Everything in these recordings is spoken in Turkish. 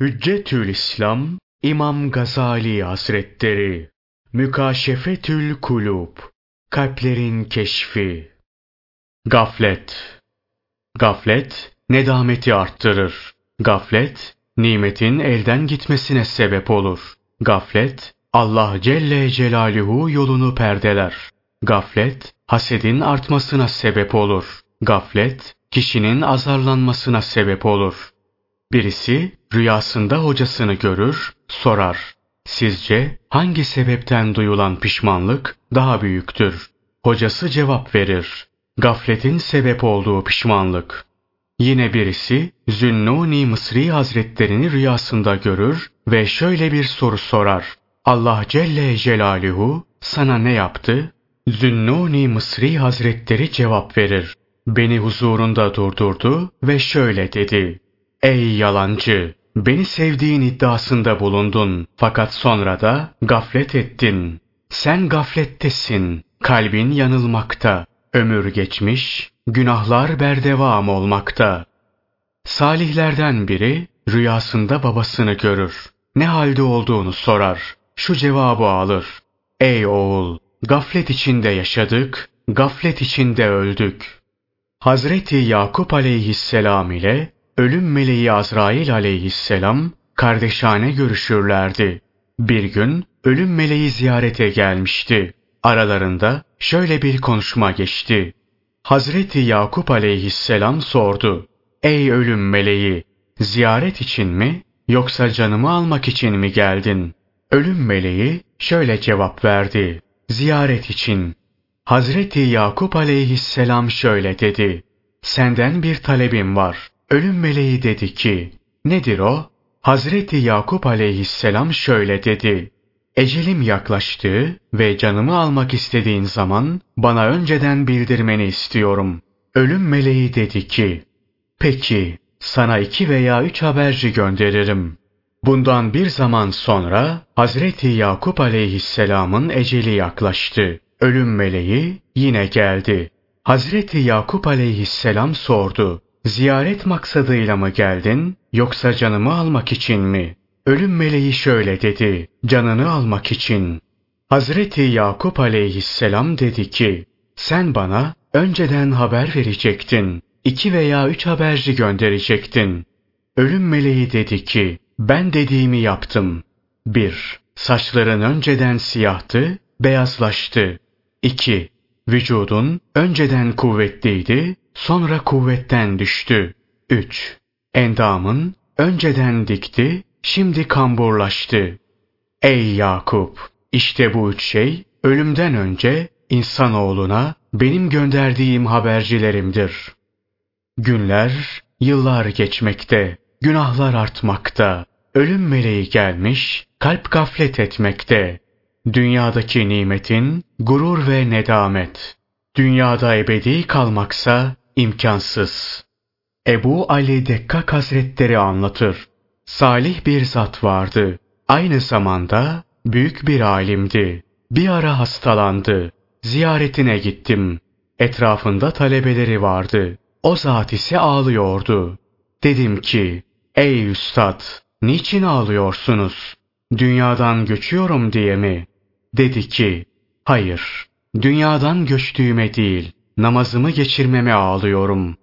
Hüccetül İslam İmam Gazali Hazretleri Mükaşefetül Kulub Kalplerin Keşfi Gaflet Gaflet nedameti arttırır. Gaflet nimetin elden gitmesine sebep olur. Gaflet Allah Celle Celaluhu yolunu perdeler. Gaflet hasedin artmasına sebep olur. Gaflet kişinin azarlanmasına sebep olur. Birisi rüyasında hocasını görür, sorar. Sizce hangi sebepten duyulan pişmanlık daha büyüktür? Hocası cevap verir. Gafletin sebep olduğu pişmanlık. Yine birisi Zünnuni Mısri Hazretlerini rüyasında görür ve şöyle bir soru sorar. Allah Celle Celaluhu sana ne yaptı? Zünnuni Mısri Hazretleri cevap verir. Beni huzurunda durdurdu ve şöyle dedi. Ey yalancı! Beni sevdiğin iddiasında bulundun. Fakat sonra da gaflet ettin. Sen gaflettesin. Kalbin yanılmakta. Ömür geçmiş, günahlar berdevam olmakta. Salihlerden biri rüyasında babasını görür. Ne halde olduğunu sorar. Şu cevabı alır. Ey oğul! Gaflet içinde yaşadık, gaflet içinde öldük. Hazreti Yakup aleyhisselam ile ölüm meleği Azrail aleyhisselam kardeşane görüşürlerdi. Bir gün ölüm meleği ziyarete gelmişti. Aralarında şöyle bir konuşma geçti. Hazreti Yakup aleyhisselam sordu. Ey ölüm meleği, ziyaret için mi yoksa canımı almak için mi geldin? Ölüm meleği şöyle cevap verdi. Ziyaret için. Hazreti Yakup aleyhisselam şöyle dedi. Senden bir talebim var. Ölüm meleği dedi ki, nedir o? Hazreti Yakup aleyhisselam şöyle dedi. Ecelim yaklaştı ve canımı almak istediğin zaman bana önceden bildirmeni istiyorum. Ölüm meleği dedi ki, peki sana iki veya üç haberci gönderirim. Bundan bir zaman sonra Hazreti Yakup aleyhisselamın eceli yaklaştı. Ölüm meleği yine geldi. Hazreti Yakup aleyhisselam sordu. Ziyaret maksadıyla mı geldin yoksa canımı almak için mi? Ölüm meleği şöyle dedi. Canını almak için. Hazreti Yakup aleyhisselam dedi ki sen bana önceden haber verecektin. İki veya üç haberci gönderecektin. Ölüm meleği dedi ki ben dediğimi yaptım. 1. Saçların önceden siyahtı, beyazlaştı. 2. Vücudun önceden kuvvetliydi, sonra kuvvetten düştü. 3. Endamın önceden dikti, şimdi kamburlaştı. Ey Yakup! İşte bu üç şey ölümden önce insanoğluna benim gönderdiğim habercilerimdir. Günler, yıllar geçmekte, günahlar artmakta, ölüm meleği gelmiş, kalp gaflet etmekte. Dünyadaki nimetin gurur ve nedamet. Dünyada ebedi kalmaksa imkansız. Ebu Ali Dekkak Hazretleri anlatır. Salih bir zat vardı. Aynı zamanda büyük bir alimdi. Bir ara hastalandı. Ziyaretine gittim. Etrafında talebeleri vardı. O zat ise ağlıyordu. Dedim ki, ey üstad, niçin ağlıyorsunuz? Dünyadan göçüyorum diye mi? Dedi ki, hayır, dünyadan göçtüğüme değil, namazımı geçirmeme ağlıyorum.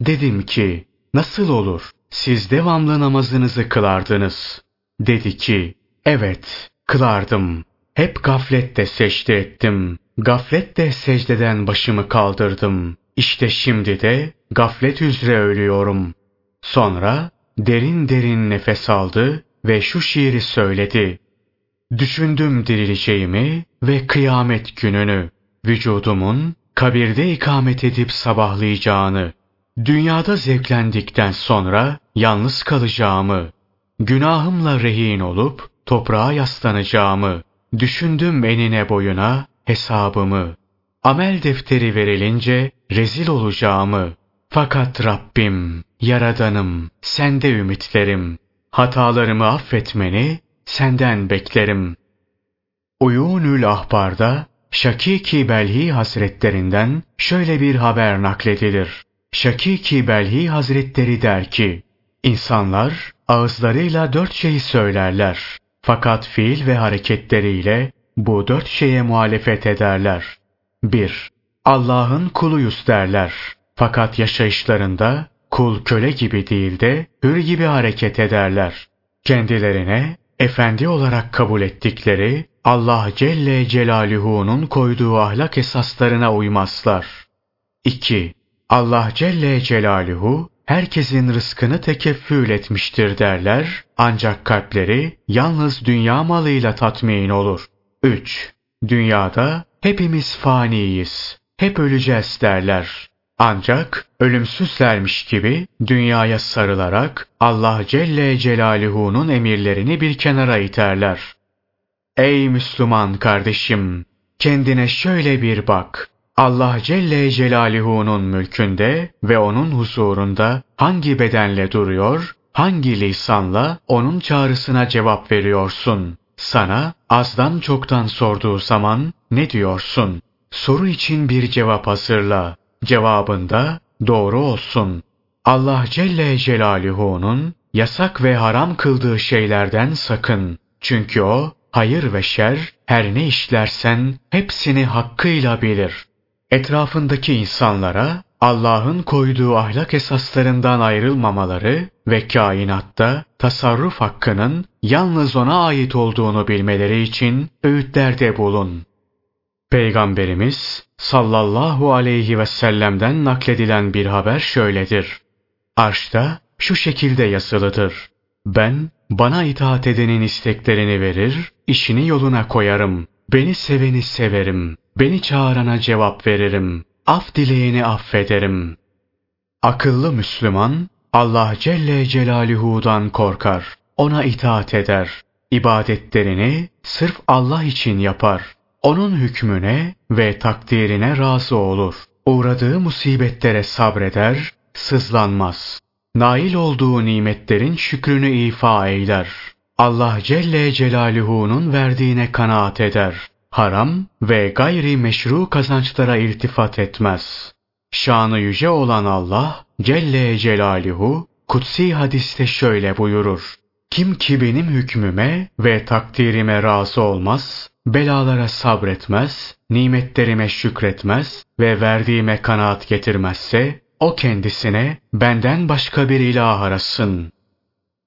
Dedim ki, nasıl olur? Siz devamlı namazınızı kılardınız. Dedi ki, evet, kılardım. Hep gaflette secde ettim. Gaflette secdeden başımı kaldırdım. İşte şimdi de gaflet üzere ölüyorum. Sonra derin derin nefes aldı ve şu şiiri söyledi. Düşündüm dirileceğimi ve kıyamet gününü, vücudumun kabirde ikamet edip sabahlayacağını, dünyada zevklendikten sonra yalnız kalacağımı, günahımla rehin olup toprağa yaslanacağımı, düşündüm enine boyuna hesabımı, amel defteri verilince rezil olacağımı, fakat Rabbim, Yaradanım, sende ümitlerim, hatalarımı affetmeni senden beklerim. Uyunül Ahbar'da Şakiki Belhi Hazretlerinden şöyle bir haber nakledilir. Şakiki Belhi Hazretleri der ki, İnsanlar ağızlarıyla dört şeyi söylerler. Fakat fiil ve hareketleriyle bu dört şeye muhalefet ederler. 1. Allah'ın kuluyuz derler. Fakat yaşayışlarında kul köle gibi değil de hür gibi hareket ederler. Kendilerine efendi olarak kabul ettikleri Allah Celle Celaluhu'nun koyduğu ahlak esaslarına uymazlar. 2. Allah Celle Celaluhu herkesin rızkını tekeffül etmiştir derler ancak kalpleri yalnız dünya malıyla tatmin olur. 3. Dünyada hepimiz faniyiz, hep öleceğiz derler. Ancak ölümsüzlermiş gibi dünyaya sarılarak Allah Celle Celaluhu'nun emirlerini bir kenara iterler. Ey Müslüman kardeşim! Kendine şöyle bir bak. Allah Celle Celaluhu'nun mülkünde ve onun huzurunda hangi bedenle duruyor, hangi lisanla onun çağrısına cevap veriyorsun? Sana azdan çoktan sorduğu zaman ne diyorsun? Soru için bir cevap hazırla. Cevabında doğru olsun. Allah Celle Celaluhu'nun yasak ve haram kıldığı şeylerden sakın. Çünkü o hayır ve şer her ne işlersen hepsini hakkıyla bilir. Etrafındaki insanlara Allah'ın koyduğu ahlak esaslarından ayrılmamaları ve kainatta tasarruf hakkının yalnız ona ait olduğunu bilmeleri için öğütlerde bulun. Peygamberimiz sallallahu aleyhi ve sellem'den nakledilen bir haber şöyledir. Arşta şu şekilde yazılıdır. Ben bana itaat edenin isteklerini verir, işini yoluna koyarım. Beni seveni severim. Beni çağırana cevap veririm. Af dileyeni affederim. Akıllı Müslüman Allah Celle Celaluhu'dan korkar. Ona itaat eder. İbadetlerini sırf Allah için yapar. Onun hükmüne ve takdirine razı olur. Uğradığı musibetlere sabreder, sızlanmaz. Nail olduğu nimetlerin şükrünü ifa eyler. Allah Celle Celaluhu'nun verdiğine kanaat eder. Haram ve gayri meşru kazançlara iltifat etmez. Şanı yüce olan Allah Celle Celaluhu kutsi hadiste şöyle buyurur. Kim ki benim hükmüme ve takdirime razı olmaz, belalara sabretmez, nimetlerime şükretmez ve verdiğime kanaat getirmezse, o kendisine benden başka bir ilah arasın.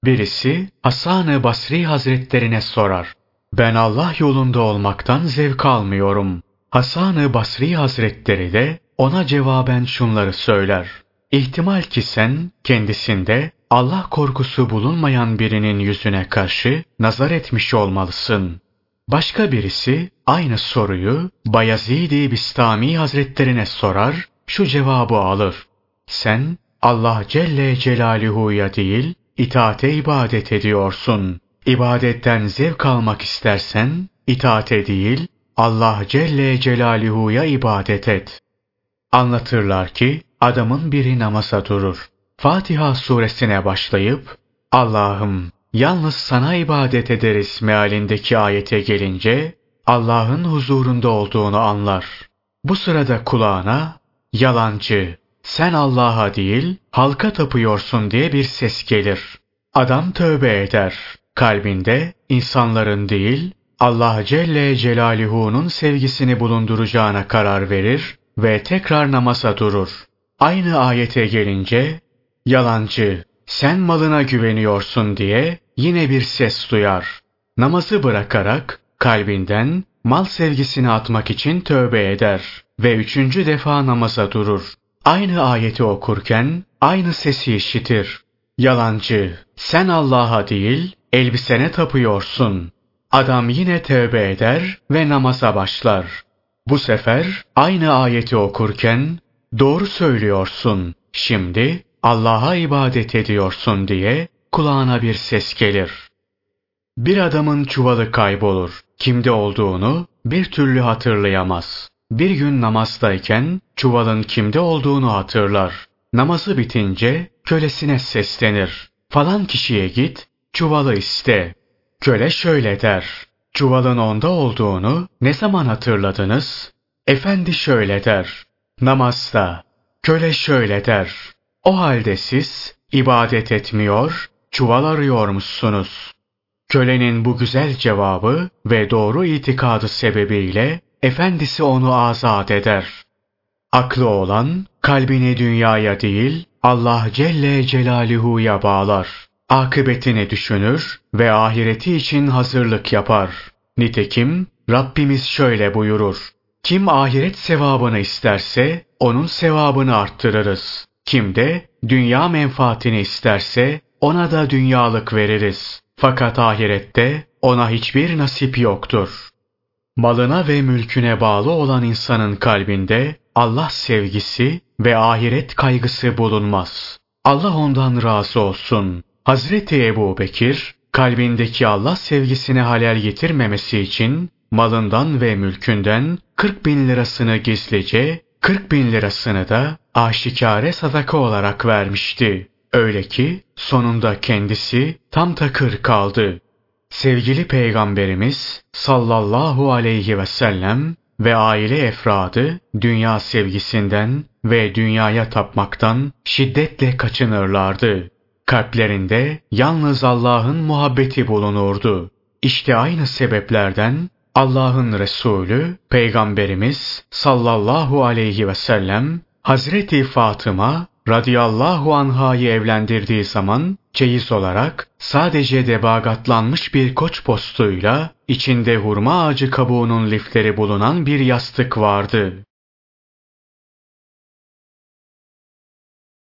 Birisi Hasan-ı Basri Hazretlerine sorar. Ben Allah yolunda olmaktan zevk almıyorum. Hasan-ı Basri Hazretleri de ona cevaben şunları söyler. İhtimal ki sen kendisinde Allah korkusu bulunmayan birinin yüzüne karşı nazar etmiş olmalısın. Başka birisi aynı soruyu Bayezid-i Bistami Hazretlerine sorar, şu cevabı alır. Sen Allah Celle Celaluhu'ya değil, itaate ibadet ediyorsun. İbadetten zevk almak istersen, itaate değil, Allah Celle Celaluhu'ya ibadet et. Anlatırlar ki, adamın biri namaza durur. Fatiha suresine başlayıp, Allah'ım yalnız sana ibadet ederiz mealindeki ayete gelince, Allah'ın huzurunda olduğunu anlar. Bu sırada kulağına, yalancı, sen Allah'a değil halka tapıyorsun diye bir ses gelir. Adam tövbe eder. Kalbinde insanların değil Allah Celle Celaluhu'nun sevgisini bulunduracağına karar verir ve tekrar namaza durur. Aynı ayete gelince yalancı sen malına güveniyorsun diye yine bir ses duyar. Namazı bırakarak kalbinden mal sevgisini atmak için tövbe eder ve üçüncü defa namaza durur. Aynı ayeti okurken aynı sesi işitir. Yalancı, sen Allah'a değil, elbisene tapıyorsun. Adam yine tövbe eder ve namaza başlar. Bu sefer aynı ayeti okurken, doğru söylüyorsun, şimdi Allah'a ibadet ediyorsun diye kulağına bir ses gelir. Bir adamın çuvalı kaybolur. Kimde olduğunu bir türlü hatırlayamaz. Bir gün namazdayken çuvalın kimde olduğunu hatırlar. Namazı bitince kölesine seslenir. Falan kişiye git, çuvalı iste. Köle şöyle der. Çuvalın onda olduğunu ne zaman hatırladınız? Efendi şöyle der. Namazda. Köle şöyle der. O halde siz ibadet etmiyor, çuval arıyormuşsunuz. Kölenin bu güzel cevabı ve doğru itikadı sebebiyle efendisi onu azat eder. Aklı olan kalbini dünyaya değil Allah Celle Celaluhu'ya bağlar. Akıbetini düşünür ve ahireti için hazırlık yapar. Nitekim Rabbimiz şöyle buyurur. Kim ahiret sevabını isterse onun sevabını arttırırız. Kim de dünya menfaatini isterse ona da dünyalık veririz. Fakat ahirette ona hiçbir nasip yoktur. Malına ve mülküne bağlı olan insanın kalbinde Allah sevgisi ve ahiret kaygısı bulunmaz. Allah ondan razı olsun. Hazreti Ebu Bekir, kalbindeki Allah sevgisine halel getirmemesi için malından ve mülkünden 40 bin lirasını gizlice, 40 bin lirasını da aşikare sadaka olarak vermişti. Öyle ki sonunda kendisi tam takır kaldı. Sevgili Peygamberimiz sallallahu aleyhi ve sellem ve aile efradı dünya sevgisinden ve dünyaya tapmaktan şiddetle kaçınırlardı. Kalplerinde yalnız Allah'ın muhabbeti bulunurdu. İşte aynı sebeplerden Allah'ın Resulü Peygamberimiz sallallahu aleyhi ve sellem Hazreti Fatıma radıyallahu anhayı evlendirdiği zaman çeyiz olarak sadece debagatlanmış bir koç postuyla içinde hurma ağacı kabuğunun lifleri bulunan bir yastık vardı.